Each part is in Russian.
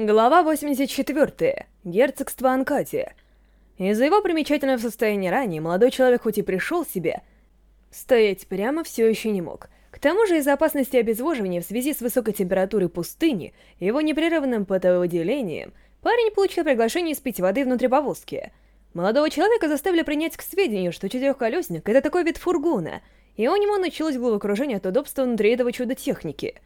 Глава 84. Герцогство Анкати. Из-за его примечательного состояния ранее молодой человек хоть и пришел в себя, стоять прямо все еще не мог. К тому же из-за опасности обезвоживания в связи с высокой температурой пустыни и его непрерывным потовыделением, парень получил приглашение испить воды внутри повозки. Молодого человека заставили принять к сведению, что четырехколесник — это такой вид фургона, и у него началось головокружение от удобства внутри этого чуда техники —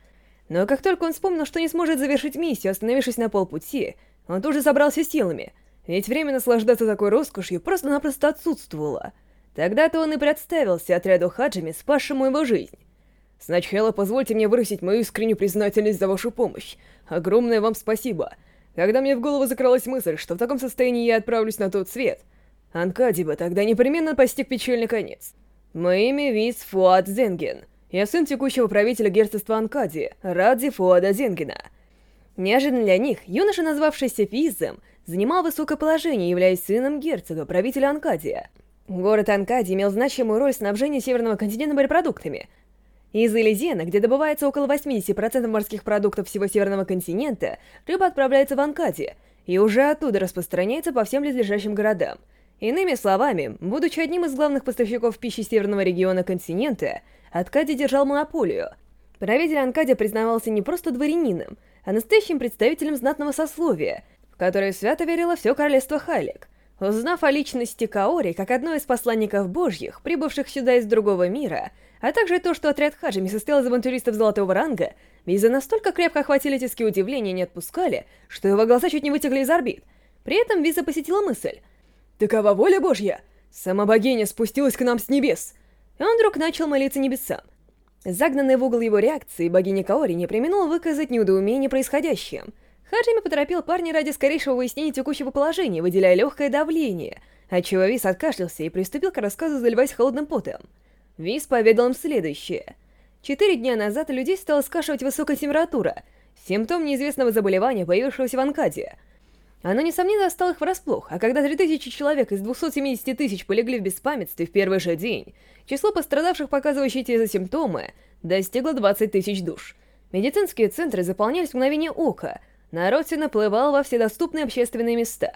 но как только он вспомнил, что не сможет завершить миссию, остановившись на полпути, он тут собрался силами, ведь время наслаждаться такой роскошью просто-напросто отсутствовало. Тогда-то он и представился отряду Хаджами, спасшему его жизнь. Сначала позвольте мне выразить мою искреннюю признательность за вашу помощь. Огромное вам спасибо. Когда мне в голову закралась мысль, что в таком состоянии я отправлюсь на тот свет, Анкадиба тогда непременно постиг печальный конец. Мое имя Виз Фуат Зенген. Я сын текущего правителя герцогства Анкади, Ради Фуада Зингина. Неожиданно для них, юноша, назвавшийся Физом, занимал высокое положение, являясь сыном герцога, правителя Анкадия. Город Анкади имел значимую роль в снабжении Северного континента морепродуктами. Из Элизена, где добывается около 80% морских продуктов всего Северного континента, рыба отправляется в Анкади и уже оттуда распространяется по всем близлежащим городам. Иными словами, будучи одним из главных поставщиков пищи Северного региона континента, Откади держал монополию. Правитель Анкади признавался не просто дворянином, а настоящим представителем знатного сословия, в которое свято верило все королевство Халик. Узнав о личности Каори как одной из посланников божьих, прибывших сюда из другого мира, а также то, что отряд Хаджими состоял из авантюристов золотого ранга, Виза настолько крепко охватили тиски удивления и не отпускали, что его глаза чуть не вытекли из орбит. При этом Виза посетила мысль. «Такова воля божья! Сама богиня спустилась к нам с небес!» Он вдруг начал молиться небесам. Загнанный в угол его реакции, богиня Каори не применула выказать неудоумение происходящим. Хаджими поторопил парня ради скорейшего выяснения текущего положения, выделяя легкое давление, отчего Вис откашлялся и приступил к рассказу, заливаясь холодным потом. Вис поведал им следующее. Четыре дня назад у людей стала скашивать высокая температура, симптом неизвестного заболевания, появившегося в Анкаде — оно, несомненно, застало их врасплох, а когда 3000 человек из 270 тысяч полегли в беспамятстве в первый же день, число пострадавших, показывающих те же симптомы, достигло 20 тысяч душ. Медицинские центры заполнялись мгновение ока, народ все наплывал во все доступные общественные места.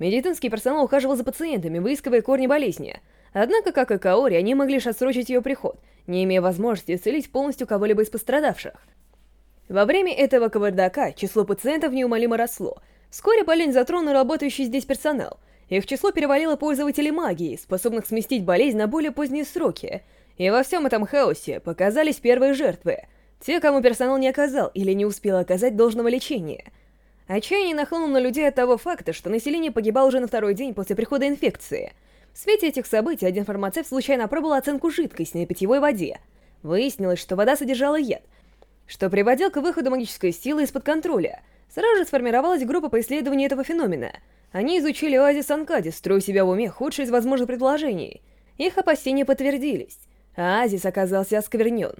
Медицинский персонал ухаживал за пациентами, выискивая корни болезни. Однако, как и Каори, они могли лишь отсрочить ее приход, не имея возможности исцелить полностью кого-либо из пострадавших. Во время этого кавардака число пациентов неумолимо росло — Вскоре болезнь затронула работающий здесь персонал. Их число перевалило пользователей магии, способных сместить болезнь на более поздние сроки. И во всем этом хаосе показались первые жертвы. Те, кому персонал не оказал или не успел оказать должного лечения. Отчаяние нахлынуло на людей от того факта, что население погибало уже на второй день после прихода инфекции. В свете этих событий один фармацевт случайно опробовал оценку жидкости на питьевой воде. Выяснилось, что вода содержала яд, что приводил к выходу магической силы из-под контроля — Сразу же сформировалась группа по исследованию этого феномена. Они изучили оазис Анкади, строя себя в уме худшее из возможных предложений. Их опасения подтвердились. Оазис оказался осквернен.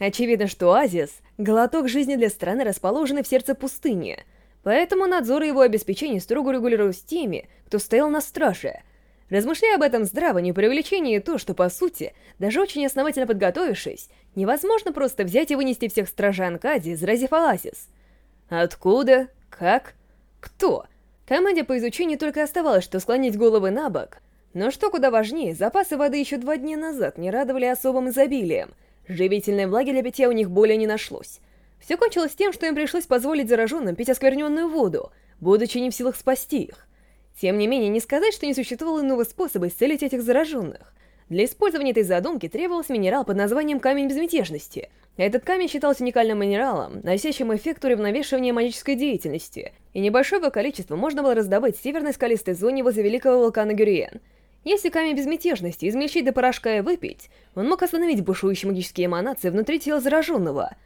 Очевидно, что оазис — глоток жизни для страны, расположенной в сердце пустыни. Поэтому надзор и его обеспечение строго регулировалось теми, кто стоял на страже. Размышляя об этом здраво, не преувеличение то, что, по сути, даже очень основательно подготовившись, невозможно просто взять и вынести всех стражей Анкади, заразив оазис — Откуда? Как? Кто? Команде по изучению только оставалось, что склонить головы на бок. Но что куда важнее, запасы воды еще два дня назад не радовали особым изобилием. Живительной влаги для питья у них более не нашлось. Все кончилось тем, что им пришлось позволить зараженным пить оскверненную воду, будучи не в силах спасти их. Тем не менее, не сказать, что не существовало иного способа исцелить этих зараженных. Для использования этой задумки требовался минерал под названием «камень безмятежности», этот камень считался уникальным минералом, носящим эффект уравновешивания магической деятельности, и небольшое количество можно было раздобыть в северной скалистой зоне возле великого вулкана Гюриен. Если камень безмятежности измельчить до порошка и выпить, он мог остановить бушующие магические эманации внутри тела зараженного.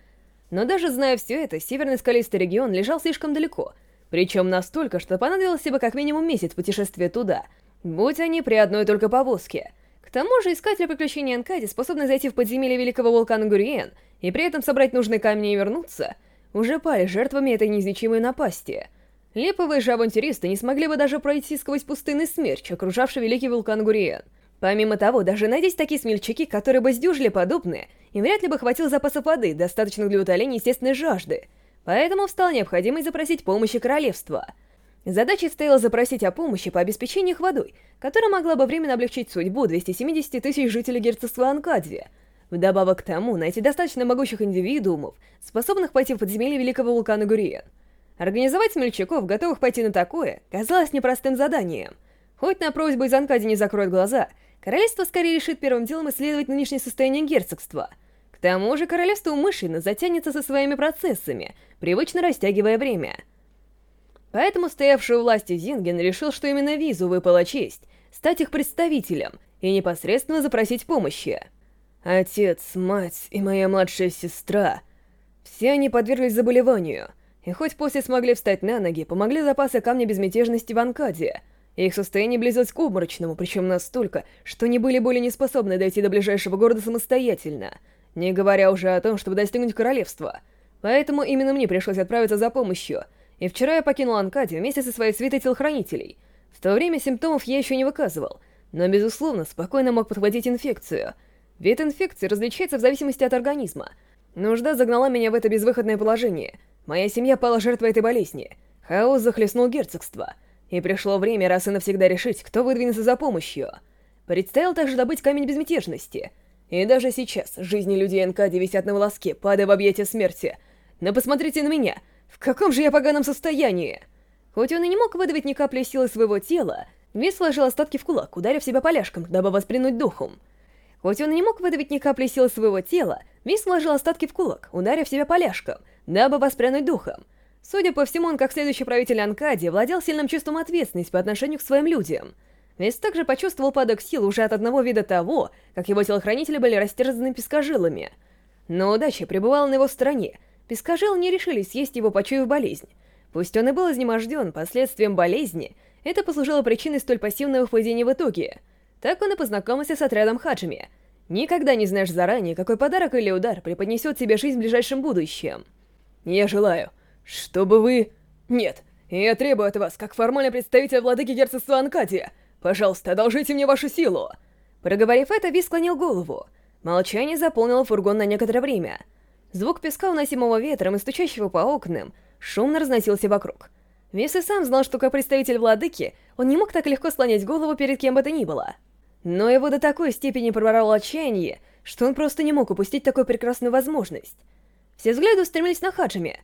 Но даже зная все это, северный скалистый регион лежал слишком далеко, причем настолько, что понадобился бы как минимум месяц путешествия туда, будь они при одной только повозке. К тому же искатели приключений Анкади, способные зайти в подземелье великого вулкана Гуриен, и при этом собрать нужные камни и вернуться, уже пали жертвами этой неизлечимой напасти. Липовые же авантюристы не смогли бы даже пройти сквозь пустынный смерч, окружавший великий вулкан Гуриен. Помимо того, даже найдись такие смельчаки, которые бы сдюжили подобное, им вряд ли бы хватило запасов воды, достаточных для утоления естественной жажды. поэтому встала необходимость запросить помощи королевства. Задачей стояло запросить о помощи по обеспечению их водой, которая могла бы временно облегчить судьбу 270 тысяч жителей герцогства Анкадия. Вдобавок к тому, найти достаточно могучих индивидуумов, способных пойти в подземелье великого вулкана Гуриен. Организовать смельчаков, готовых пойти на такое, казалось непростым заданием. Хоть на просьбу из Анкади не закроют глаза, королевство скорее решит первым делом исследовать нынешнее состояние герцогства — к тому же королевство умышленно затянется со своими процессами, привычно растягивая время. Поэтому стоявший у власти Зинген решил, что именно Визу выпала честь стать их представителем и непосредственно запросить помощи. Отец, мать и моя младшая сестра — все они подверглись заболеванию, и хоть после смогли встать на ноги, помогли запасы камня безмятежности в Анкаде. Их состояние близилось к обморочному, причем настолько, что они были более не способны дойти до ближайшего города самостоятельно — не говоря уже о том, чтобы достигнуть королевства. Поэтому именно мне пришлось отправиться за помощью, и вчера я покинул Анкади вместе со своей свитой телохранителей. В то время симптомов я еще не выказывал, но, безусловно, спокойно мог подхватить инфекцию. Вид инфекции различается в зависимости от организма. Нужда загнала меня в это безвыходное положение. Моя семья пала жертвой этой болезни. Хаос захлестнул герцогство. И пришло время раз и навсегда решить, кто выдвинется за помощью. Предстояло также добыть камень безмятежности — и даже сейчас жизни людей НКД висят на волоске, падая в объятия смерти. Но посмотрите на меня, в каком же я поганом состоянии! Хоть он и не мог выдавить ни капли силы своего тела, Вис сложил остатки в кулак, ударив себя поляшком, дабы воспринуть духом. Хоть он и не мог выдавить ни капли силы своего тела, Вис сложил остатки в кулак, ударив себя поляшком, дабы воспрянуть духом. Судя по всему, он, как следующий правитель Анкади, владел сильным чувством ответственности по отношению к своим людям — Вес также почувствовал падок сил уже от одного вида того, как его телохранители были растерзаны пескожилами. Но удача пребывала на его стороне. Пескожилы не решили съесть его, почуяв болезнь. Пусть он и был изнеможден последствием болезни, это послужило причиной столь пассивного поведения в итоге. Так он и познакомился с отрядом Хаджими. Никогда не знаешь заранее, какой подарок или удар преподнесет тебе жизнь в ближайшем будущем. Я желаю, чтобы вы... Нет, я требую от вас, как формальный представитель владыки герцогства Анкадия, Пожалуйста, одолжите мне вашу силу!» Проговорив это, Ви склонил голову. Молчание заполнило фургон на некоторое время. Звук песка, уносимого ветром и стучащего по окнам, шумно разносился вокруг. Вис и сам знал, что как представитель владыки, он не мог так легко склонять голову перед кем бы то ни было. Но его до такой степени проворало отчаяние, что он просто не мог упустить такую прекрасную возможность. Все взгляды устремились на Хаджими.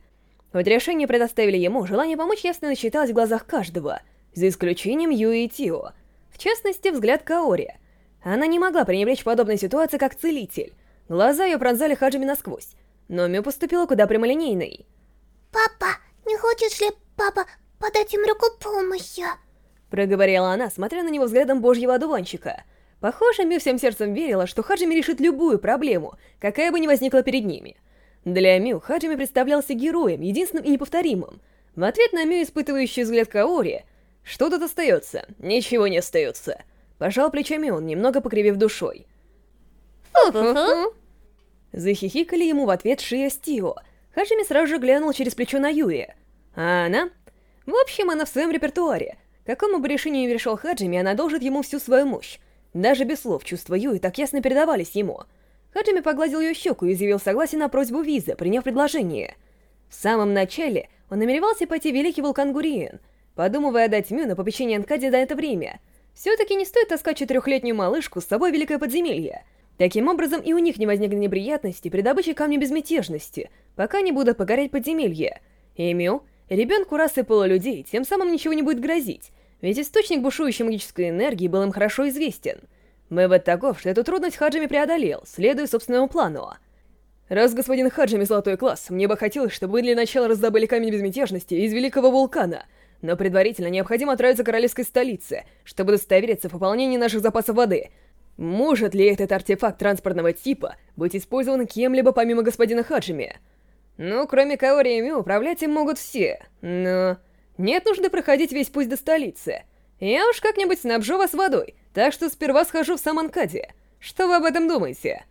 Хоть решение предоставили ему, желание помочь ясно читалось в глазах каждого, за исключением Юи и Тио — в частности, взгляд Каори. Она не могла пренебречь подобной ситуации как целитель. Глаза ее пронзали Хаджими насквозь. Но Мю поступила куда прямолинейной. «Папа, не хочешь ли, папа, подать им руку помощи?» Проговорила она, смотря на него взглядом божьего одуванчика. Похоже, Мю всем сердцем верила, что Хаджими решит любую проблему, какая бы ни возникла перед ними. Для Мю Хаджими представлялся героем, единственным и неповторимым. В ответ на Мю испытывающий взгляд Каори, что тут остается? Ничего не остается. Пожал плечами он, немного покривив душой. Фу-фу-фу. Захихикали ему в ответ Шия с Тио. Хажими сразу же глянул через плечо на Юи. А она? В общем, она в своем репертуаре. Какому бы решению не решил Хаджими, она должит ему всю свою мощь. Даже без слов чувства Юи так ясно передавались ему. Хаджими погладил ее щеку и изъявил согласие на просьбу Визы, приняв предложение. В самом начале он намеревался пойти в Великий Вулкан Гуриен — подумывая отдать Мю на попечение Анкади до это время. Все-таки не стоит таскать четырехлетнюю малышку с собой в Великое Подземелье. Таким образом, и у них не возникнет неприятностей при добыче Камня Безмятежности, пока не будут погорять подземелья. И Мю, ребенку расы полулюдей, тем самым ничего не будет грозить, ведь источник бушующей магической энергии был им хорошо известен. Мэвэд таков, что эту трудность Хаджими преодолел, следуя собственному плану. Раз господин Хаджими Золотой Класс, мне бы хотелось, чтобы вы для начала раздобыли Камень Безмятежности из Великого Вулкана — но предварительно необходимо отправиться к королевской столице, чтобы удостовериться в пополнении наших запасов воды. Может ли этот артефакт транспортного типа быть использован кем-либо помимо господина Хаджими? Ну, кроме Каори и Мю, управлять им могут все, но... Нет нужды проходить весь путь до столицы. Я уж как-нибудь снабжу вас водой, так что сперва схожу в Саманкаде. Что вы об этом думаете?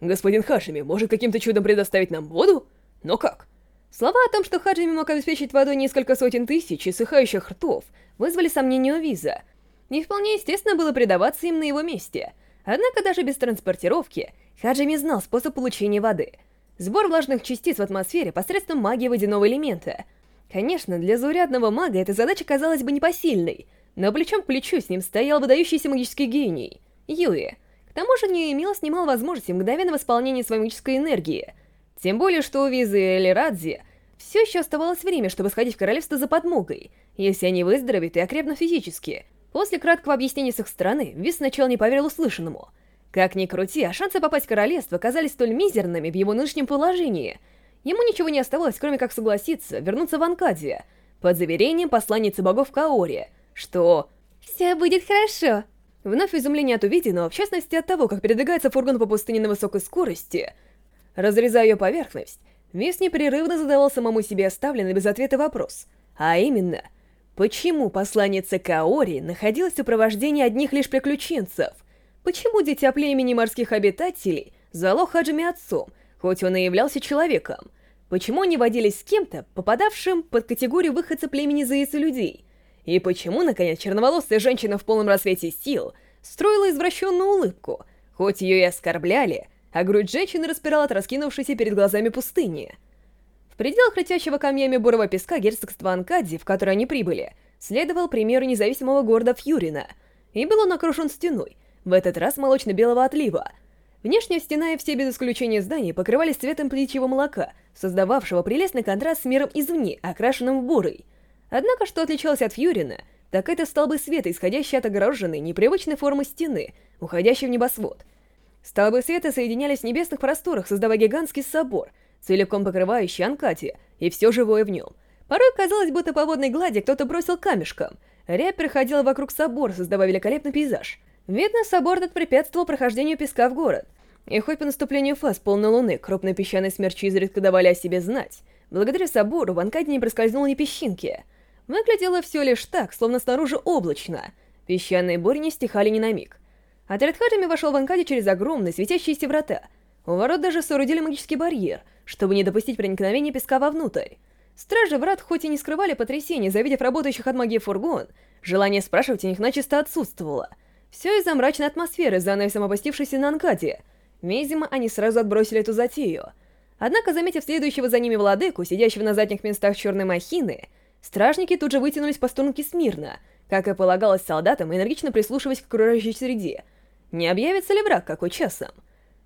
Господин Хашими может каким-то чудом предоставить нам воду? Но как? Слова о том, что Хаджими мог обеспечить водой несколько сотен тысяч иссыхающих ртов, вызвали сомнения у Виза. Не вполне естественно было предаваться им на его месте. Однако даже без транспортировки Хаджими знал способ получения воды. Сбор влажных частиц в атмосфере посредством магии водяного элемента. Конечно, для заурядного мага эта задача казалась бы непосильной, но плечом к плечу с ним стоял выдающийся магический гений — Юи. К тому же у нее имелось немало возможностей мгновенного исполнения своей магической энергии. Тем более, что у Визы и Элирадзи все еще оставалось время, чтобы сходить в королевство за подмогой, если они выздоровеют и окрепнут физически. После краткого объяснения с их стороны, Виз сначала не поверил услышанному. Как ни крути, а шансы попасть в королевство казались столь мизерными в его нынешнем положении. Ему ничего не оставалось, кроме как согласиться вернуться в Анкадия, под заверением посланницы богов Каори, что «Все будет хорошо». Вновь изумление от увиденного, в частности от того, как передвигается фургон по пустыне на высокой скорости, разрезая ее поверхность, Вис непрерывно задавал самому себе оставленный без ответа вопрос, а именно, почему посланница Каори находилась в сопровождении одних лишь приключенцев? Почему дитя племени морских обитателей звало Хаджими отцом, хоть он и являлся человеком? Почему они водились с кем-то, попадавшим под категорию выходца племени заицы людей? И почему, наконец, черноволосая женщина в полном рассвете сил строила извращенную улыбку, хоть ее и оскорбляли, а грудь женщины распирала от раскинувшейся перед глазами пустыни? В пределах летящего камнями бурого песка герцогства Анкади, в которое они прибыли, следовал примеру независимого города Фьюрина, и был он окружен стеной, в этот раз молочно-белого отлива. Внешняя стена и все без исключения зданий покрывались цветом птичьего молока, создававшего прелестный контраст с миром извне, окрашенным в бурый. Однако, что отличалось от Фьюрина, так это столбы света, исходящие от огороженной, непривычной формы стены, уходящей в небосвод. Столбы света соединялись в небесных просторах, создавая гигантский собор, целиком покрывающий Анкати, и все живое в нем. Порой казалось, будто по водной глади кто-то бросил камешком. Рябь проходила вокруг собора, создавая великолепный пейзаж. Видно, собор этот препятствовал прохождению песка в город. И хоть по наступлению фаз полной луны крупные песчаные смерчи изредка давали о себе знать, благодаря собору в Анкаде не проскользнуло ни песчинки — Выглядело все лишь так, словно снаружи облачно. Песчаные бури не стихали ни на миг. Отряд Хаджими вошел в Анкаде через огромные светящиеся врата. У ворот даже соорудили магический барьер, чтобы не допустить проникновения песка вовнутрь. Стражи врат хоть и не скрывали потрясения, завидев работающих от магии фургон, желание спрашивать у них начисто отсутствовало. Все из-за мрачной атмосферы, занавесом опустившейся на Анкаде. Видимо, они сразу отбросили эту затею. Однако, заметив следующего за ними владыку, сидящего на задних местах черной махины, Стражники тут же вытянулись по струнке смирно, как и полагалось солдатам, энергично прислушиваясь к окружающей среде. Не объявится ли враг какой часом?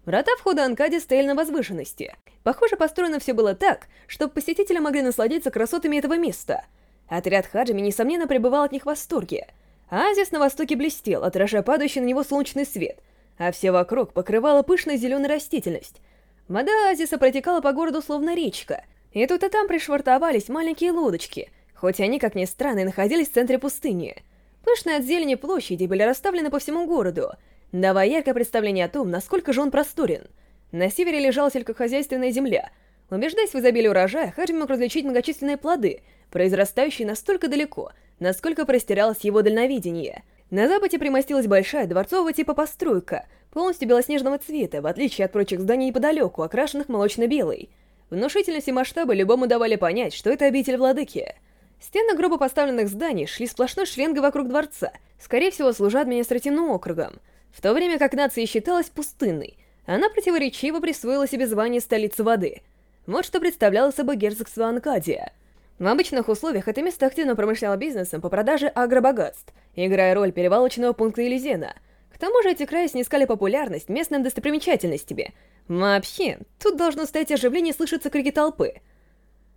Врата входа Анкади стояли на возвышенности. Похоже, построено все было так, чтобы посетители могли насладиться красотами этого места. Отряд Хаджими, несомненно, пребывал от них в восторге. Азис на востоке блестел, отражая падающий на него солнечный свет, а все вокруг покрывала пышная зеленая растительность. Вода Азиса протекала по городу словно речка, и тут и там пришвартовались маленькие лодочки — хоть они, как ни странно, находились в центре пустыни. Пышные от зелени площади были расставлены по всему городу, давая яркое представление о том, насколько же он просторен. На севере лежала сельскохозяйственная земля. Убеждаясь в изобилии урожая, Хаджи мог различить многочисленные плоды, произрастающие настолько далеко, насколько простиралось его дальновидение. На западе примостилась большая дворцового типа постройка, полностью белоснежного цвета, в отличие от прочих зданий неподалеку, окрашенных молочно-белой. Внушительность и масштабы любому давали понять, что это обитель владыки — Стены грубо поставленных зданий шли сплошной шеренгой вокруг дворца, скорее всего, служа административным округом. В то время как нация считалась пустынной, она противоречиво присвоила себе звание столицы воды. Вот что представляло собой герцогство Анкадия. В обычных условиях это место активно промышляло бизнесом по продаже агробогатств, играя роль перевалочного пункта Елизена. К тому же эти края снискали популярность местным достопримечательностями. Вообще, тут должно стоять оживление слышаться крики толпы —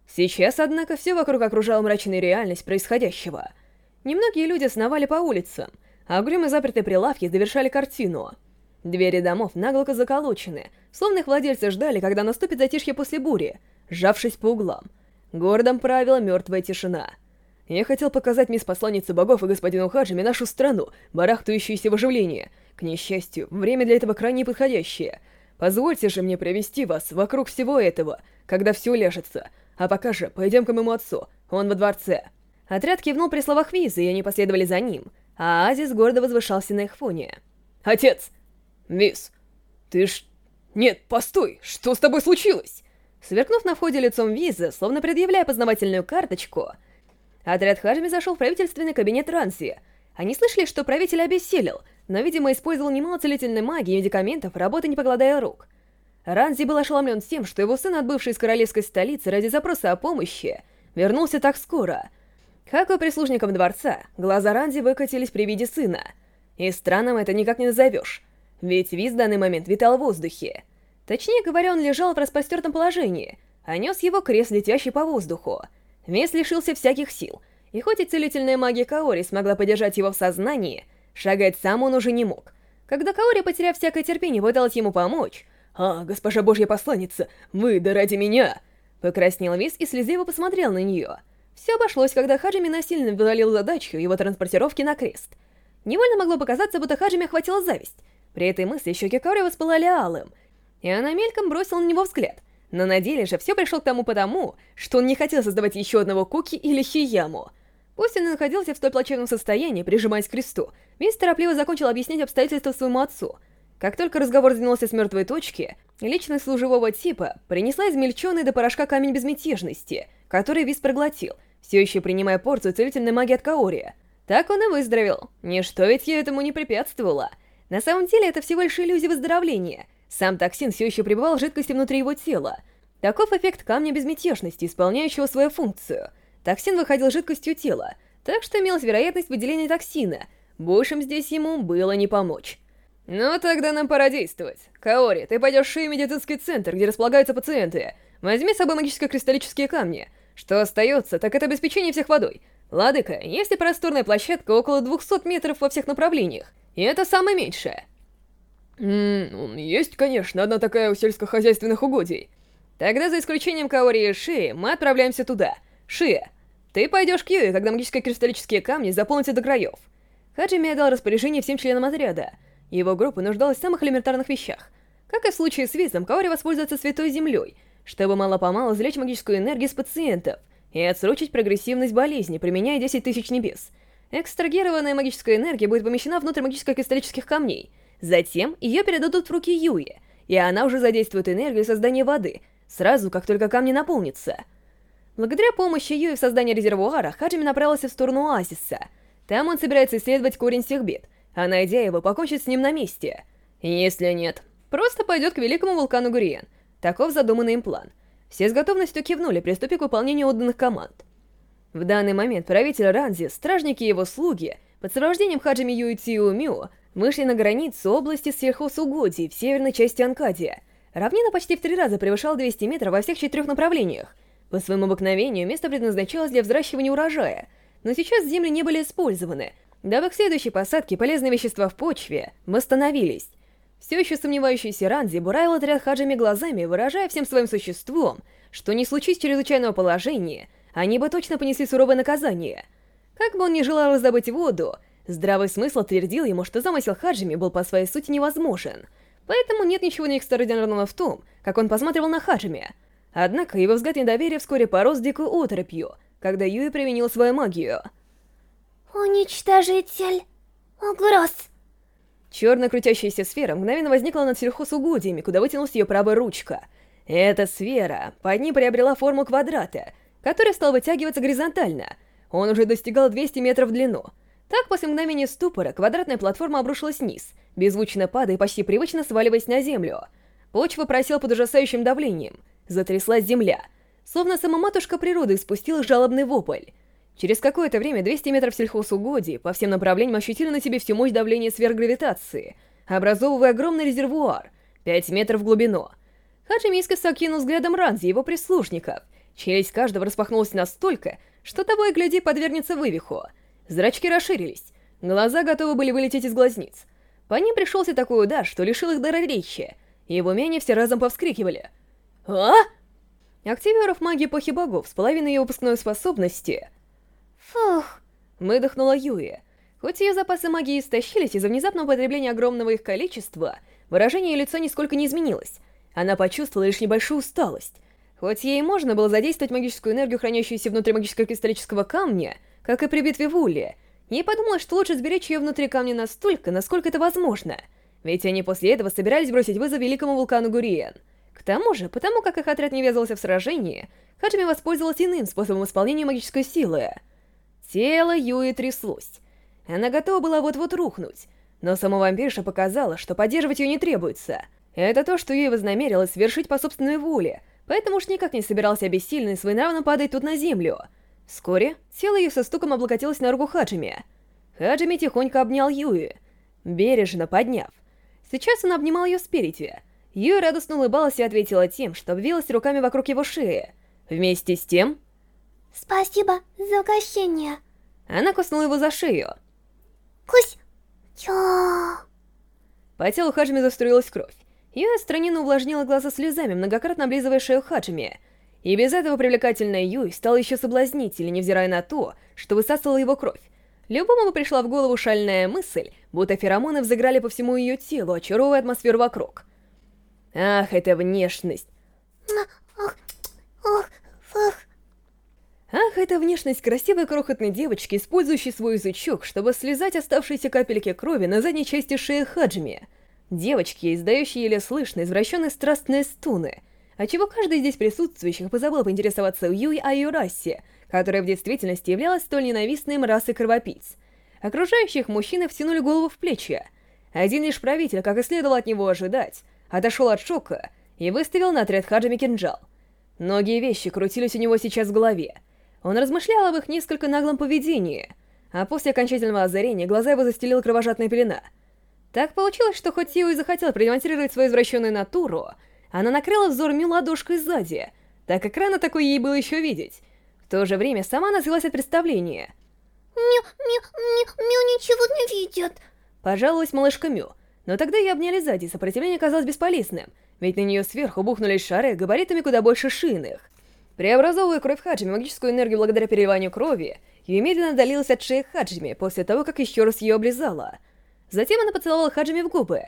Сейчас, однако, все вокруг окружала мрачная реальность происходящего. Немногие люди сновали по улицам, а угрюмо запертые прилавки завершали картину. Двери домов наглухо заколочены, словно их владельцы ждали, когда наступит затишье после бури, сжавшись по углам. Городом правила мертвая тишина. Я хотел показать мисс посланнице богов и господину Хаджими нашу страну, барахтающуюся в оживлении. К несчастью, время для этого крайне подходящее. Позвольте же мне провести вас вокруг всего этого, когда все ляжется, а пока же, пойдем к моему отцу, он во дворце». Отряд кивнул при словах Визы, и они последовали за ним, а Азис гордо возвышался на их фоне. «Отец! Виз, ты ж... Нет, постой, что с тобой случилось?» Сверкнув на входе лицом Визы, словно предъявляя познавательную карточку, отряд Хаджими зашел в правительственный кабинет Ранси. Они слышали, что правитель обессилел, но, видимо, использовал немало целительной магии и медикаментов, работая не покладая рук. Ранзи был ошеломлен тем, что его сын, отбывший из королевской столицы ради запроса о помощи, вернулся так скоро. Как и прислужникам дворца, глаза Ранзи выкатились при виде сына. И странным это никак не назовешь, ведь Виз в данный момент витал в воздухе. Точнее говоря, он лежал в распростертом положении, а нес его крест, летящий по воздуху. Виз лишился всяких сил, и хоть и целительная магия Каори смогла подержать его в сознании, шагать сам он уже не мог. Когда Каори, потеряв всякое терпение, пыталась ему помочь, «А, госпожа божья посланница, вы да ради меня!» Покраснел Виз и слезливо посмотрел на нее. Все обошлось, когда Хаджими насильно ввалил задачу его транспортировки на крест. Невольно могло показаться, будто Хаджими охватила зависть. При этой мысли щеки Каори воспылали алым, и она мельком бросила на него взгляд. Но на деле же все пришло к тому потому, что он не хотел создавать еще одного Куки или Хияму. Пусть он и находился в столь плачевном состоянии, прижимаясь к кресту, Виз торопливо закончил объяснять обстоятельства своему отцу — как только разговор сдвинулся с мертвой точки, личность служевого типа принесла измельченный до порошка камень безмятежности, который Вис проглотил, все еще принимая порцию целительной магии от Каори. Так он и выздоровел. Ничто ведь я этому не препятствовало. На самом деле это всего лишь иллюзия выздоровления. Сам токсин все еще пребывал в жидкости внутри его тела. Таков эффект камня безмятежности, исполняющего свою функцию. Токсин выходил жидкостью тела, так что имелась вероятность выделения токсина. Большим здесь ему было не помочь. «Ну, тогда нам пора действовать. Каори, ты пойдешь в медицинский центр, где располагаются пациенты. Возьми с собой магическо-кристаллические камни. Что остается, так это обеспечение всех водой. Ладыка, есть и просторная площадка около 200 метров во всех направлениях. И это самое меньшее». «Ммм, есть, конечно, одна такая у сельскохозяйственных угодий. Тогда, за исключением Каори и Ши, мы отправляемся туда. Шия, ты пойдешь к Юе, когда магическо-кристаллические камни заполнятся до краев». Хаджими дал распоряжение всем членам отряда — его группа нуждалась в самых элементарных вещах. Как и в случае с Визом, Каори воспользуется Святой Землей, чтобы мало-помалу извлечь магическую энергию с пациентов и отсрочить прогрессивность болезни, применяя 10 тысяч небес. Экстрагированная магическая энергия будет помещена внутрь магическо-кристаллических камней. Затем ее передадут в руки Юи, и она уже задействует энергию создания воды, сразу как только камни наполнятся. Благодаря помощи Юи в создании резервуара, Хаджими направился в сторону оазиса. Там он собирается исследовать корень всех бед, а найдя его, покончит с ним на месте. Если нет, просто пойдет к великому вулкану Гуриен. Таков задуманный им план. Все с готовностью кивнули, приступив к выполнению отданных команд. В данный момент правитель Ранзи, стражники и его слуги, под сопровождением Хаджими Юитиу Мю, вышли на границу области сельхозугодий в северной части Анкадия. Равнина почти в три раза превышала 200 метров во всех четырех направлениях. По своему обыкновению место предназначалось для взращивания урожая, но сейчас земли не были использованы, Дабы к следующей посадке полезные вещества в почве восстановились. Все еще сомневающийся Ранзи буравил отряд хаджами глазами, выражая всем своим существом, что не случись чрезвычайного положения, они бы точно понесли суровое наказание. Как бы он ни желал раздобыть воду, здравый смысл твердил ему, что замысел хаджами был по своей сути невозможен. Поэтому нет ничего неэкстраординарного в том, как он посматривал на хаджами. Однако его взгляд недоверия вскоре порос дикой оторопью, когда Юи применил свою магию — Уничтожитель угроз. Черная крутящаяся сфера мгновенно возникла над сельхозугодиями, куда вытянулась ее правая ручка. Эта сфера под ней приобрела форму квадрата, который стал вытягиваться горизонтально. Он уже достигал 200 метров в длину. Так, после мгновения ступора, квадратная платформа обрушилась вниз, беззвучно падая и почти привычно сваливаясь на землю. Почва просела под ужасающим давлением. Затряслась земля. Словно сама матушка природы спустила жалобный вопль. Через какое-то время 200 метров сельхозугодий по всем направлениям ощутили на себе всю мощь давления сверхгравитации, образовывая огромный резервуар, 5 метров в глубину. Хаджи искоса окинул взглядом Ранзи и его прислужников. Челюсть каждого распахнулась настолько, что того и гляди подвергнется вывиху. Зрачки расширились, глаза готовы были вылететь из глазниц. По ним пришелся такой удар, что лишил их дара речи, и в умении все разом повскрикивали. «А?», Активировав магию эпохи богов с половиной ее выпускной способности, Фух. Выдохнула Юи. Хоть ее запасы магии истощились из-за внезапного употребления огромного их количества, выражение ее лица нисколько не изменилось. Она почувствовала лишь небольшую усталость. Хоть ей можно было задействовать магическую энергию, хранящуюся внутри магического кристаллического камня, как и при битве в Уле, ей подумалось, что лучше сберечь ее внутри камня настолько, насколько это возможно. Ведь они после этого собирались бросить вызов великому вулкану Гуриен. К тому же, потому как их отряд не ввязывался в сражение, Хаджими воспользовалась иным способом исполнения магической силы — Тело Юи тряслось. Она готова была вот-вот рухнуть, но сама вампирша показала, что поддерживать ее не требуется. Это то, что Юй вознамерилась совершить по собственной воле, поэтому уж никак не собирался обессильно и своенравно падать тут на землю. Вскоре тело ее со стуком облокотилось на руку Хаджими. Хаджими тихонько обнял Юи, бережно подняв. Сейчас он обнимал ее спереди. Юи радостно улыбалась и ответила тем, что обвилась руками вокруг его шеи. Вместе с тем... Спасибо за угощение. Она куснула его за шею. Кусь. Чё? По телу Хаджими заструилась кровь. Юя отстраненно увлажнила глаза слезами, многократно облизывая шею Хаджими. И без этого привлекательная Юй стала еще соблазнительней, невзирая на то, что высасывала его кровь. Любому бы пришла в голову шальная мысль, будто феромоны взыграли по всему ее телу, очаровывая атмосферу вокруг. Ах, эта внешность. Эта внешность красивой крохотной девочки, использующей свой язычок, чтобы слезать оставшиеся капельки крови на задней части шеи Хаджими. Девочки, издающие еле слышно извращенные страстные стуны, отчего каждый из здесь присутствующих позабыл поинтересоваться Юй о ее которая в действительности являлась столь ненавистной им расой кровопийц. Окружающих мужчины втянули голову в плечи. Один лишь правитель, как и следовало от него ожидать, отошел от шока и выставил на отряд Хаджими кинжал. Многие вещи крутились у него сейчас в голове, он размышлял об их несколько наглом поведении, а после окончательного озарения глаза его застелила кровожадная пелена. Так получилось, что хоть Сио и захотела продемонстрировать свою извращенную натуру, она накрыла взор Мю ладошкой сзади, так как рано такое ей было еще видеть. В то же время сама она от представления. Мю, Мю, Мю, Мю ничего не видит. Пожаловалась малышка Мю, но тогда ее обняли сзади, сопротивление казалось бесполезным, ведь на нее сверху бухнулись шары габаритами куда больше шинных. Преобразовывая кровь Хаджими магическую энергию благодаря переливанию крови, ее медленно отдалилась от шеи Хаджими после того, как еще раз ее облизала. Затем она поцеловала Хаджими в губы.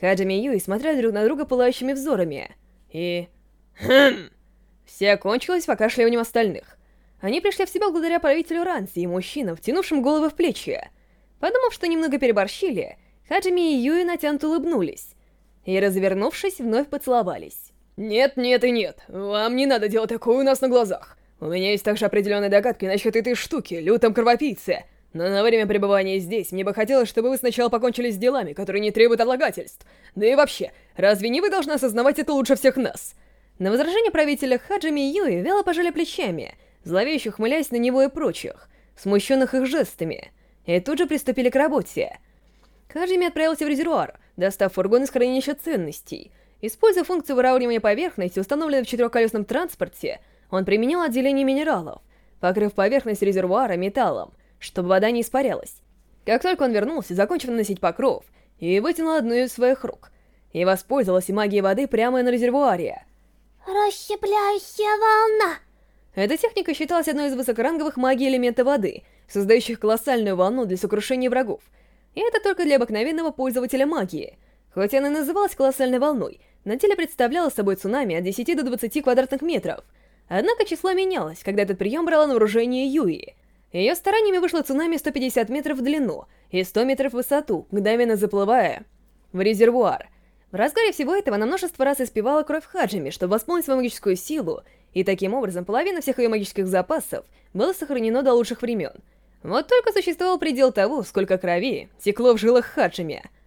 Хаджими и Юи смотрели друг на друга пылающими взорами. И... Хм... Все окончилось покашливанием остальных. Они пришли в себя благодаря правителю Ранси и мужчинам, втянувшим головы в плечи. Подумав, что немного переборщили, Хаджими и Юи натянуто улыбнулись. И, развернувшись, вновь поцеловались. Нет, нет и нет. Вам не надо делать такое у нас на глазах. У меня есть также определенные догадки насчет этой штуки, лютом кровопийце. Но на время пребывания здесь мне бы хотелось, чтобы вы сначала покончили с делами, которые не требуют отлагательств. Да и вообще, разве не вы должны осознавать это лучше всех нас? На возражение правителя Хаджими и Юи вяло пожали плечами, зловеще ухмыляясь на него и прочих, смущенных их жестами, и тут же приступили к работе. Хаджими отправился в резервуар, достав фургон из хранилища ценностей — Используя функцию выравнивания поверхности, установленную в четырехколесном транспорте, он применил отделение минералов, покрыв поверхность резервуара металлом, чтобы вода не испарялась. Как только он вернулся, закончив наносить покров, и вытянул одну из своих рук, и воспользовался магией воды прямо на резервуаре. Расщепляющая волна! Эта техника считалась одной из высокоранговых магий элемента воды, создающих колоссальную волну для сокрушения врагов. И это только для обыкновенного пользователя магии. Хоть она и называлась колоссальной волной, на деле представляла собой цунами от 10 до 20 квадратных метров. Однако число менялось, когда этот прием брала на вооружение Юи. Ее стараниями вышло цунами 150 метров в длину и 100 метров в высоту, мгновенно заплывая в резервуар. В разгаре всего этого она множество раз испевала кровь Хаджими, чтобы восполнить свою магическую силу, и таким образом половина всех ее магических запасов была сохранена до лучших времен. Вот только существовал предел того, сколько крови текло в жилах Хаджими —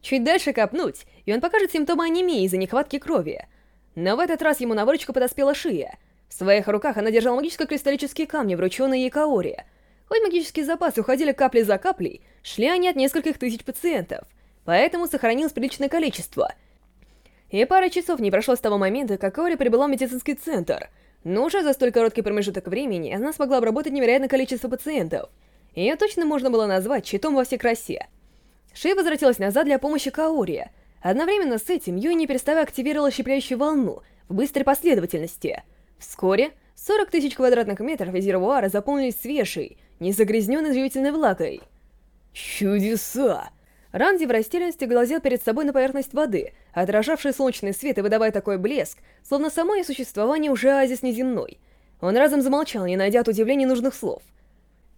Чуть дальше копнуть, и он покажет симптомы анемии из-за нехватки крови. Но в этот раз ему на выручку подоспела Шия. В своих руках она держала магическо-кристаллические камни, врученные ей Каори. Хоть магические запасы уходили капли за каплей, шли они от нескольких тысяч пациентов, поэтому сохранилось приличное количество. И пара часов не прошло с того момента, как Каори прибыла в медицинский центр, но уже за столь короткий промежуток времени она смогла обработать невероятное количество пациентов. Ее точно можно было назвать щитом во всей красе — Ши возвратилась назад для помощи Каори. Одновременно с этим Юй не переставая активировала щепляющую волну в быстрой последовательности. Вскоре 40 тысяч квадратных метров резервуара заполнились свежей, незагрязненной живительной влагой. Чудеса! Ранди в растерянности глазел перед собой на поверхность воды, отражавший солнечный свет и выдавая такой блеск, словно само ее существование уже оазис неземной. Он разом замолчал, не найдя от удивления нужных слов.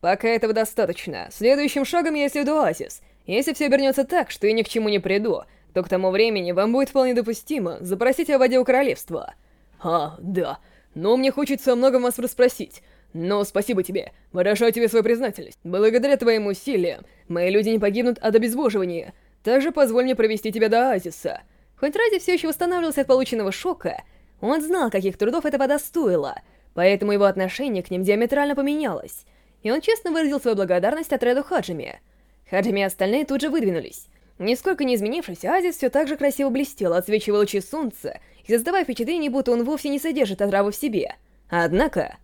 «Пока этого достаточно. Следующим шагом я исследую оазис, если все обернется так, что я ни к чему не приду, то к тому времени вам будет вполне допустимо запросить о воде у королевства. А, да. Но мне хочется о многом вас расспросить. Но спасибо тебе. Выражаю тебе свою признательность. Благодаря твоим усилиям, мои люди не погибнут от обезвоживания. Также позволь мне провести тебя до оазиса. Хоть Ради все еще восстанавливался от полученного шока, он знал, каких трудов эта вода поэтому его отношение к ним диаметрально поменялось, и он честно выразил свою благодарность отряду Хаджими. Хаджими и остальные тут же выдвинулись. Нисколько не изменившись, Азис все так же красиво блестел, отсвечивая лучи солнца и создавая впечатление, будто он вовсе не содержит отраву в себе. Однако...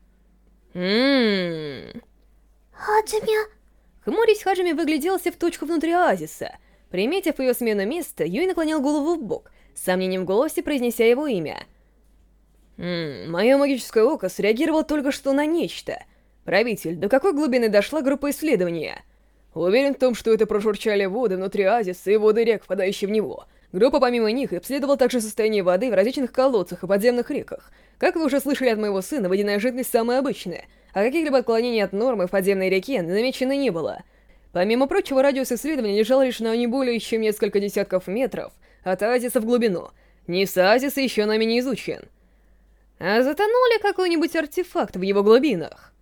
Ммм... Хаджими... Хмурясь, Хаджими выгляделся в точку внутри оазиса. Приметив ее смену места, Юй наклонил голову в бок, с сомнением в голосе произнеся его имя. «Ммм, мое магическое око среагировало только что на нечто. Правитель, до какой глубины дошла группа исследования?» Уверен в том, что это прошурчали воды внутри оазиса и воды рек, впадающие в него. Группа помимо них обследовала также состояние воды в различных колодцах и подземных реках. Как вы уже слышали от моего сына, водяная жидкость самая обычная, а каких-либо отклонений от нормы в подземной реке замечено не было. Помимо прочего, радиус исследования лежал лишь на не более чем несколько десятков метров от оазиса в глубину. Низ оазиса еще нами не изучен. А затонул ли какой-нибудь артефакт в его глубинах?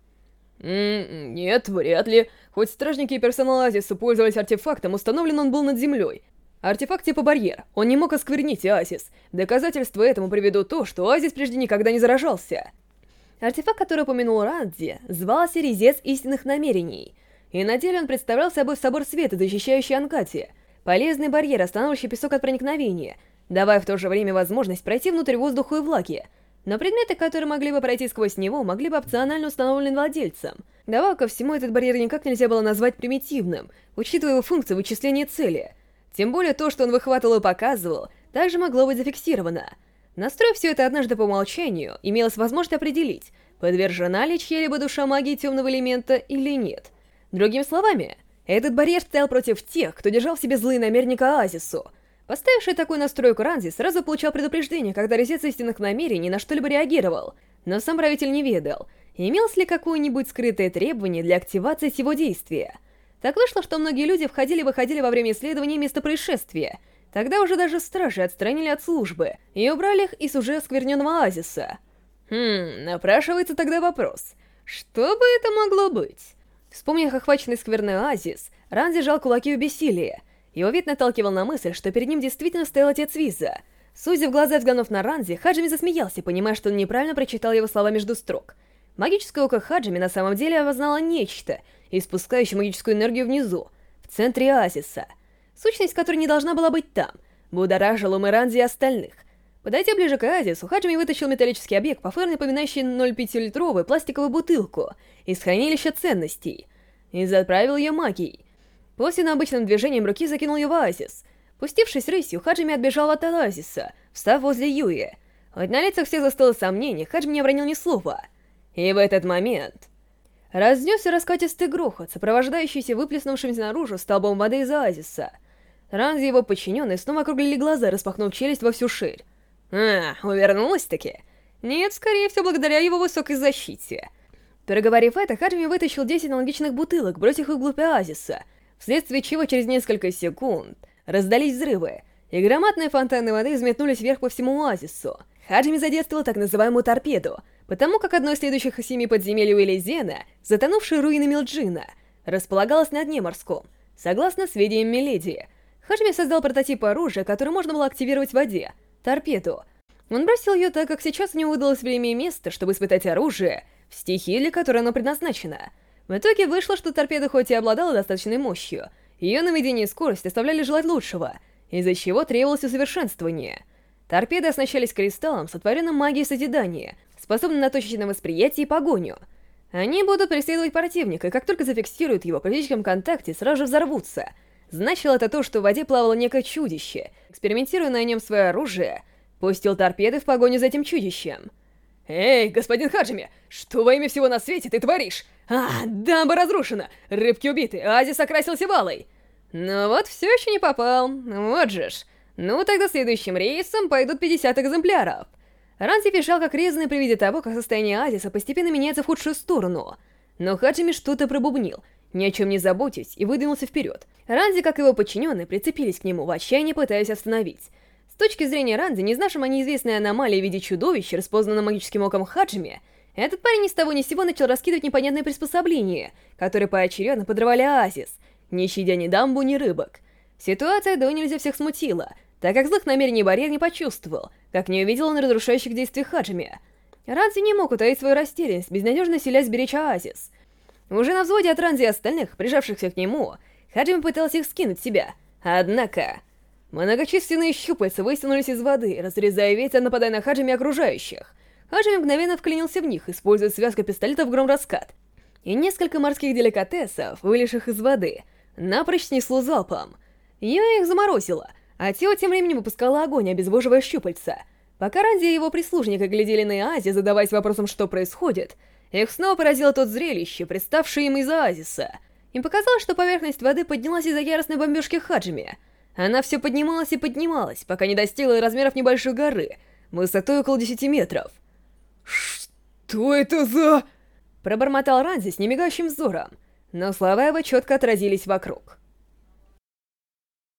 М -м, нет, вряд ли. Хоть стражники и персонал Азиса пользовались артефактом, установлен он был над землей. Артефакт типа барьер, он не мог осквернить Оазис. Доказательство этому приведу то, что Оазис прежде никогда не заражался. Артефакт, который упомянул Ранди, звался Резец Истинных Намерений. И на деле он представлял собой собор света, защищающий Анкати. Полезный барьер, останавливающий песок от проникновения, давая в то же время возможность пройти внутрь воздуха и влаги. Но предметы, которые могли бы пройти сквозь него, могли бы опционально установлены владельцем. Добавок ко всему, этот барьер никак нельзя было назвать примитивным, учитывая его функцию вычисления цели. Тем более то, что он выхватывал и показывал, также могло быть зафиксировано. Настроив все это однажды по умолчанию, имелось возможность определить, подвержена ли чья-либо душа магии темного элемента или нет. Другими словами, этот барьер стоял против тех, кто держал в себе злые намерения к Оазису, Поставивший такую настройку Ранзи сразу получал предупреждение, когда резец истинных намерений на что-либо реагировал, но сам правитель не ведал, имелось ли какое-нибудь скрытое требование для активации сего действия. Так вышло, что многие люди входили и выходили во время исследования места происшествия. Тогда уже даже стражи отстранили от службы и убрали их из уже оскверненного оазиса. Хм, напрашивается тогда вопрос. Что бы это могло быть? Вспомнив охваченный скверный оазис, Ранзи жал кулаки в бессилии, его вид наталкивал на мысль, что перед ним действительно стоял отец Виза. В глаза взглянув на Ранзи, Хаджими засмеялся, понимая, что он неправильно прочитал его слова между строк. Магическое око Хаджими на самом деле опознало нечто, испускающее магическую энергию внизу, в центре оазиса. Сущность, которая не должна была быть там, будоражила умы Ранзи и остальных. Подойдя ближе к оазису, Хаджими вытащил металлический объект, по форме напоминающий 0,5-литровую пластиковую бутылку из хранилища ценностей, и заправил ее магией. После на обычным движением руки закинул ее в оазис. Пустившись рысью, Хаджими отбежал от оазиса, встав возле Юи. Хоть на лицах всех застыло сомнение, Хаджими не обронил ни слова. И в этот момент... Разнесся раскатистый грохот, сопровождающийся выплеснувшимся наружу столбом воды из оазиса. Ранзи его подчиненные снова округлили глаза, распахнув челюсть во всю ширь. «А, увернулась-таки?» «Нет, скорее всего, благодаря его высокой защите». Проговорив это, Хаджими вытащил 10 аналогичных бутылок, бросив их вглубь оазиса — вследствие чего через несколько секунд раздались взрывы, и громадные фонтаны воды взметнулись вверх по всему оазису. Хаджими задействовал так называемую торпеду, потому как одно из следующих семи подземелий Уэлизена, затонувшее руины Милджина, располагалось на дне морском. Согласно сведениям Миледи, Хаджими создал прототип оружия, который можно было активировать в воде — торпеду. Он бросил ее так, как сейчас у него выдалось время и место, чтобы испытать оружие в стихии, для которой оно предназначено — в итоге вышло, что торпеда хоть и обладала достаточной мощью, ее наведение и скорость оставляли желать лучшего, из-за чего требовалось усовершенствование. Торпеды оснащались кристаллом, сотворенным магией созидания, способным на точечное восприятие и погоню. Они будут преследовать противника, и как только зафиксируют его при физическом контакте, сразу же взорвутся. Значило это то, что в воде плавало некое чудище. Экспериментируя на нем свое оружие, пустил торпеды в погоню за этим чудищем. «Эй, господин Хаджими, что во имя всего на свете ты творишь? А, дамба разрушена, рыбки убиты, Азис окрасился валой!» «Ну вот, все еще не попал, вот же ж. Ну, тогда следующим рейсом пойдут 50 экземпляров». Ранзи пищал как резанный при виде того, как состояние Азиса постепенно меняется в худшую сторону. Но Хаджими что-то пробубнил, ни о чем не заботясь, и выдвинулся вперед. Ранзи, как его подчиненные, прицепились к нему, в отчаянии пытаясь остановить. С точки зрения Ранди, не знавшим о неизвестной аномалии в виде чудовища, распознанном магическим оком Хаджими, этот парень ни с того ни с сего начал раскидывать непонятные приспособления, которые поочередно подрывали оазис, не щадя ни дамбу, ни рыбок. Ситуация до нельзя всех смутила, так как злых намерений барьер не почувствовал, как не увидел он разрушающих действий Хаджими. Ранзи не мог утаить свою растерянность, безнадежно селясь беречь оазис. Уже на взводе от Ранзи и остальных, прижавшихся к нему, Хаджими пытался их скинуть себя. Однако... Многочисленные щупальца вытянулись из воды, разрезая ветер, нападая на Хаджими окружающих. Хаджими мгновенно вклинился в них, используя связку пистолетов гром-раскат. И несколько морских деликатесов, вылезших из воды, напрочь снесло залпом. Я их заморозила, а Тео тем временем выпускала огонь, обезвоживая щупальца. Пока Ранди и его прислужники глядели на Ази, задаваясь вопросом, что происходит, их снова поразило тот зрелище, представшее им из оазиса. Им показалось, что поверхность воды поднялась из-за яростной бомбежки Хаджими. Она все поднималась и поднималась, пока не достигла размеров небольшой горы, высотой около 10 метров. «Что это за...» Пробормотал Ранзи с немигающим взором, но слова его четко отразились вокруг.